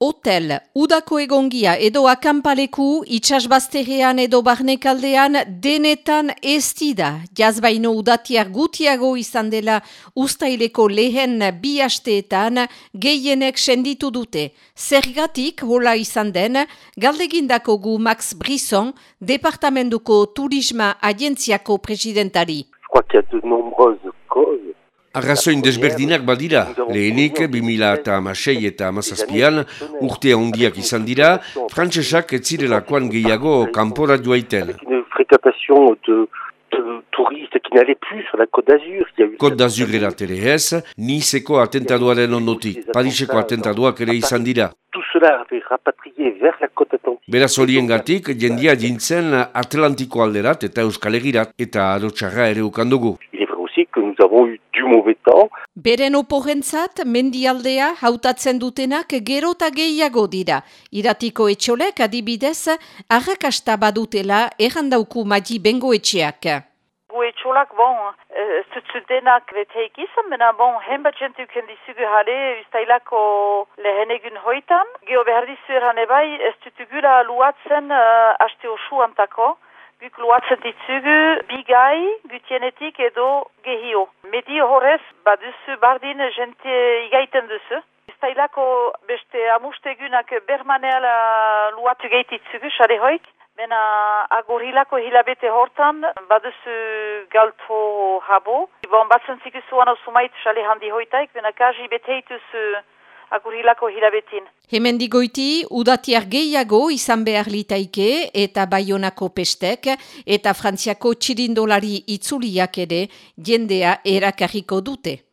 Hotel, udako egongia edo akampaleku, itxasbazterrean edo barnekaldean denetan ez dida. Jazbaino udatiak gutiago izan dela ustaileko lehen bi hasteetan gehienek senditu dute. Zergatik hola izan den, galdegindako gu Max Brisson, Departamentuko Turisma Agentziako presidentari. Arrazoin desberdinak badira, lehenik 2000 eta amasei eta amazazpian urtea hondiak izan dira, frantsesak ez zirelakoan gehiago kanpora duaiten. Côte d'Azur eratere ez, Nizeko atentaduaren ondotik, Pariseko atentaduak ere izan dira. Beraz horien gatik, jendia jintzen Atlantiko alderat eta Euskal Egirat eta Arotxarra ere ukandugu. Beren oporentzat, mendialdea hautatzen dutenak gero eta gehiago dira. Iratiko etxolek adibidez, arrakasta badutela errandauku magi bengo etxeak. Gu etxolak, bon, ez dut denak beteik izan, bena, bon, henbat jentuk hendizugu jale, ustailako lehen egun hoitan. Geo behar dizu erran ebai, ez dut gula luatzen uh, haste osu antako. Guk luatzen ditzugu, bigai, gutienetik edo gehio. Medi horrez, baduzu bardin jente igaiten duzu. Iztailako beste amustegunak bermaneala luatu gehititzugu, xare hoik. Bena agorilako hilabete hortan, baduzu galto habo. Bon, batzen zikuzuan osumait xale handi hoitaik, bena kaji beteituzu agurilako hilabetin. Hemen digoiti, udatiar gehiago izan behar litaike eta baionako pestek eta frantziako txirindolari itzuliak ere jendea erakarriko dute.